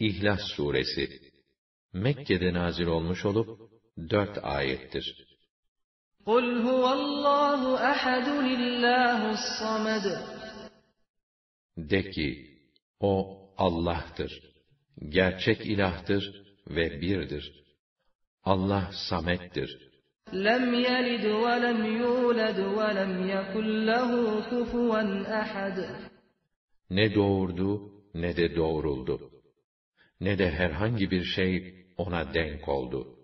İhlas suresi Mekke'de nazil olmuş olup dört ayettir. قُلْ هُوَ اللّٰهُ أَحَدٌ اللّٰهُ الصَّمَدُ De ki, O Allah'tır. Gerçek ilahtır ve birdir. Allah samettir. لَمْ يَلِدْ وَلَمْ يُولَدْ وَلَمْ يَكُنْ لَهُ كُفُوًا أَحَدٌ Ne doğurdu, ne de doğruldu. Ne de herhangi bir şey ona denk oldu.